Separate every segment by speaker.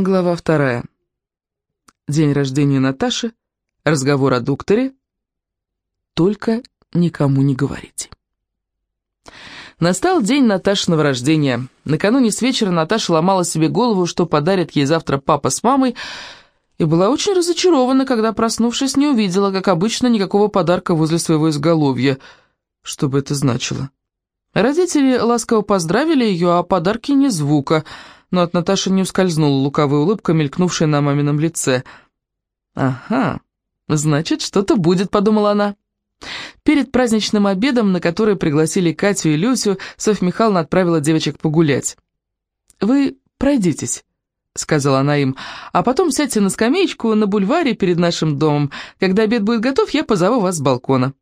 Speaker 1: Глава вторая. День рождения Наташи, разговор о докторе. Только никому не говорите. Настал день Наташиного рождения. Накануне с вечера Наташа ломала себе голову, что подарит ей завтра папа с мамой, и была очень разочарована, когда, проснувшись, не увидела, как обычно, никакого подарка возле своего изголовья. Что бы это значило? Родители ласково поздравили ее, а подарки ни звука — но от Наташи не ускользнула лукавая улыбка, мелькнувшая на мамином лице. «Ага, значит, что-то будет», — подумала она. Перед праздничным обедом, на который пригласили Катю и Люсю, Софья Михайловна отправила девочек погулять. «Вы пройдитесь», — сказала она им, «а потом сядьте на скамеечку на бульваре перед нашим домом. Когда обед будет готов, я позову вас с балкона».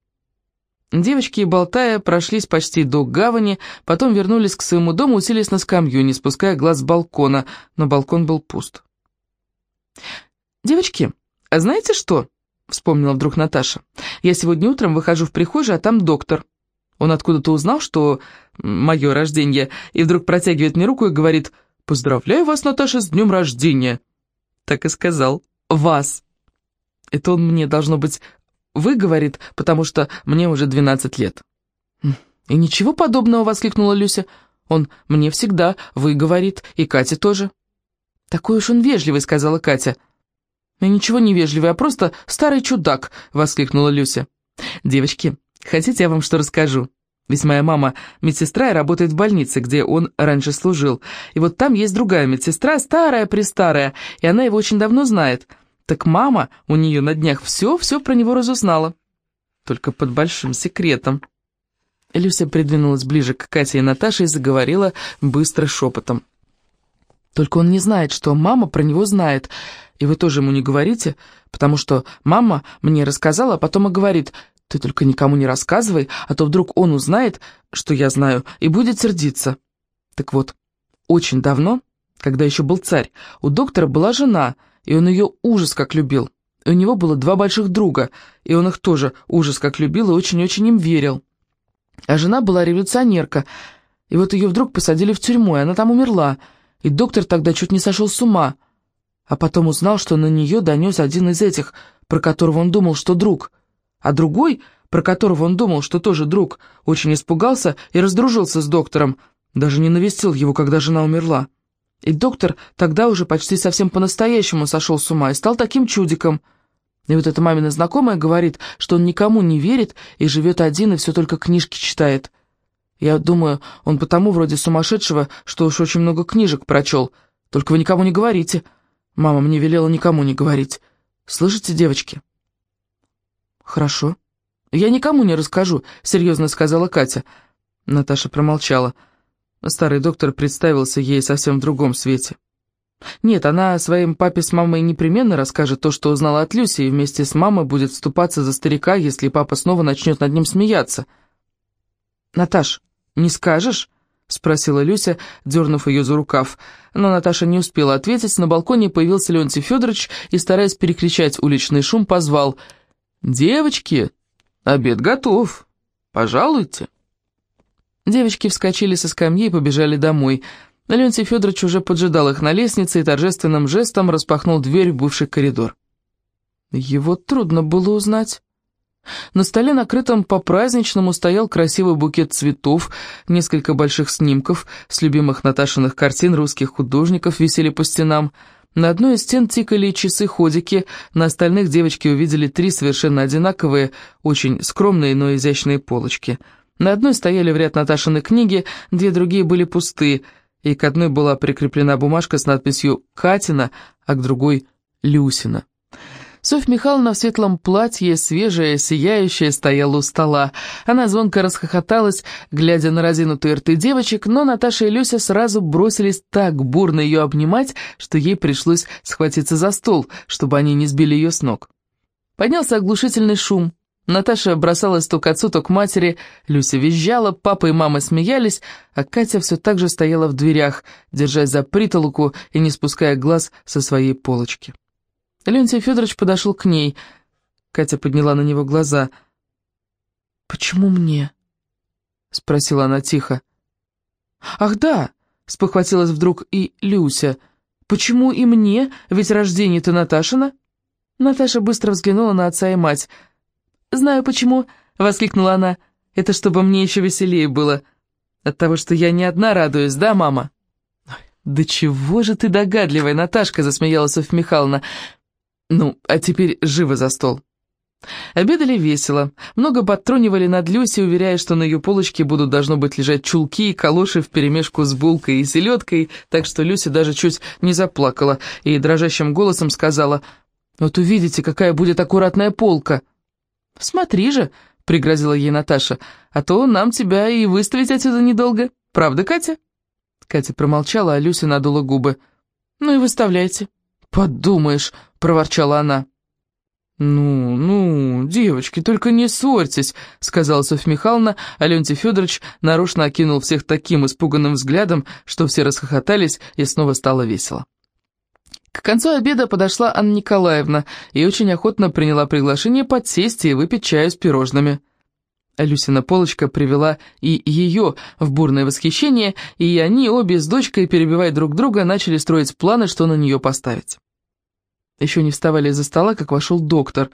Speaker 1: Девочки, болтая, прошлись почти до гавани, потом вернулись к своему дому, уселись на скамью, не спуская глаз с балкона, но балкон был пуст. «Девочки, а знаете что?» — вспомнила вдруг Наташа. «Я сегодня утром выхожу в прихожую, а там доктор. Он откуда-то узнал, что мое рождение, и вдруг протягивает мне руку и говорит, «Поздравляю вас, Наташа, с днем рождения!» Так и сказал, «Вас!» Это он мне, должно быть, «Вы, — говорит, — потому что мне уже 12 лет». «И ничего подобного!» — воскликнула Люся. «Он мне всегда «вы, — говорит, — и Катя тоже». «Такой уж он вежливый», — сказала Катя. «И ничего не вежливый, а просто старый чудак», — воскликнула Люся. «Девочки, хотите, я вам что расскажу?» Ведь моя мама медсестра и работает в больнице, где он раньше служил. И вот там есть другая медсестра, старая-престарая, и она его очень давно знает. Так мама у нее на днях все-все про него разузнала. Только под большим секретом. Люся придвинулась ближе к Кате и Наташе и заговорила быстро шепотом. «Только он не знает, что мама про него знает, и вы тоже ему не говорите, потому что мама мне рассказала, а потом и говорит, ты только никому не рассказывай, а то вдруг он узнает, что я знаю, и будет сердиться». Так вот, очень давно, когда еще был царь, у доктора была жена — и он ее ужас как любил. И у него было два больших друга, и он их тоже ужас как любил и очень-очень им верил. А жена была революционерка, и вот ее вдруг посадили в тюрьму, и она там умерла, и доктор тогда чуть не сошел с ума, а потом узнал, что на нее донес один из этих, про которого он думал, что друг, а другой, про которого он думал, что тоже друг, очень испугался и раздружился с доктором, даже не навестил его, когда жена умерла. И доктор тогда уже почти совсем по-настоящему сошел с ума и стал таким чудиком. И вот эта мамина знакомая говорит, что он никому не верит и живет один, и все только книжки читает. Я думаю, он потому вроде сумасшедшего, что уж очень много книжек прочел. Только вы никому не говорите. Мама мне велела никому не говорить. Слышите, девочки? Хорошо. Я никому не расскажу, серьезно сказала Катя. Наташа промолчала. Старый доктор представился ей совсем в другом свете. Нет, она своим папе с мамой непременно расскажет то, что узнала от Люси, и вместе с мамой будет вступаться за старика, если папа снова начнет над ним смеяться. «Наташ, не скажешь?» — спросила Люся, дернув ее за рукав. Но Наташа не успела ответить. На балконе появился Леонтий Федорович и, стараясь перекричать уличный шум, позвал. «Девочки, обед готов. Пожалуйте». Девочки вскочили со скамьи и побежали домой. Леонтий Федорович уже поджидал их на лестнице и торжественным жестом распахнул дверь в бывший коридор. Его трудно было узнать. На столе, накрытом по-праздничному, стоял красивый букет цветов, несколько больших снимков с любимых Наташиных картин русских художников висели по стенам. На одной из стен тикали часы-ходики, на остальных девочки увидели три совершенно одинаковые, очень скромные, но изящные полочки — на одной стояли в ряд Наташины книги, две другие были пусты, и к одной была прикреплена бумажка с надписью «Катина», а к другой «Люсина». Софья Михайловна в светлом платье, свежая, сияющая, стояла у стола. Она звонко расхохоталась, глядя на разинутые рты девочек, но Наташа и Люся сразу бросились так бурно ее обнимать, что ей пришлось схватиться за стол, чтобы они не сбили ее с ног. Поднялся оглушительный шум. Наташа бросалась то к отцу, то к матери, Люся визжала, папа и мама смеялись, а Катя все так же стояла в дверях, держась за притолоку и не спуская глаз со своей полочки. Леонтий Федорович подошел к ней. Катя подняла на него глаза. «Почему мне?» — спросила она тихо. «Ах да!» — спохватилась вдруг и Люся. Почему и мне? Ведь рождение-то Наташина». Наташа быстро взглянула на отца и мать. «Знаю почему», — воскликнула она. «Это чтобы мне еще веселее было. От того, что я не одна радуюсь, да, мама?» «Да чего же ты догадливая, Наташка!» — засмеялась Софья Михайловна. «Ну, а теперь живо за стол». Обедали весело, много подтрунивали над Люсей, уверяя, что на ее полочке будут, должно быть, лежать чулки и калоши вперемешку с булкой и селедкой, так что Люся даже чуть не заплакала и дрожащим голосом сказала, «Вот увидите, какая будет аккуратная полка». «Смотри же», — пригрозила ей Наташа, «а то нам тебя и выставить отсюда недолго. Правда, Катя?» Катя промолчала, а Люся надула губы. «Ну и выставляйте». «Подумаешь», — проворчала она. «Ну, ну, девочки, только не ссорьтесь», — сказала Софья Михайловна, а Леонтий Федорович нарочно окинул всех таким испуганным взглядом, что все расхохотались, и снова стало весело. К концу обеда подошла Анна Николаевна и очень охотно приняла приглашение подсесть и выпить чаю с пирожными. Люсина полочка привела и ее в бурное восхищение, и они обе с дочкой, перебивая друг друга, начали строить планы, что на нее поставить. Еще не вставали из-за стола, как вошел доктор.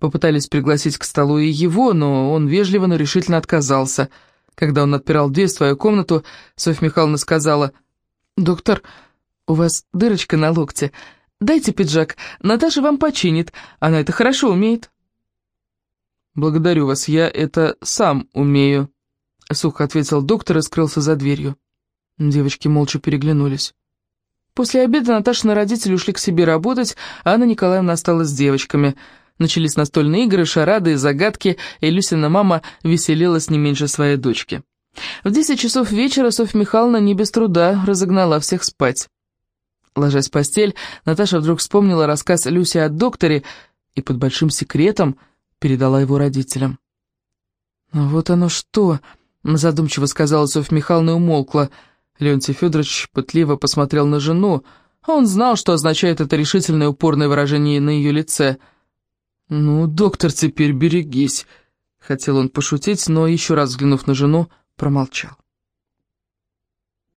Speaker 1: Попытались пригласить к столу и его, но он вежливо, но решительно отказался. Когда он отпирал дверь в свою комнату, Софья Михайловна сказала, «Доктор, у вас дырочка на локте. Дайте пиджак, Наташа вам починит, она это хорошо умеет». «Благодарю вас, я это сам умею», — сухо ответил доктор и скрылся за дверью. Девочки молча переглянулись. После обеда Наташины родители ушли к себе работать, а Анна Николаевна осталась с девочками. Начались настольные игры, шарады и загадки, и Люсина мама веселилась не меньше своей дочки. В десять часов вечера Софья Михайловна не без труда разогнала всех спать. Ложась в постель, Наташа вдруг вспомнила рассказ Люси о докторе и под большим секретом передала его родителям. «Ну «Вот оно что!» — задумчиво сказала Софья Михайловна и умолкла. Леонтий Федорович пытливо посмотрел на жену. Он знал, что означает это решительное упорное выражение на ее лице. «Ну, доктор, теперь берегись!» Хотел он пошутить, но еще раз взглянув на жену, промолчал.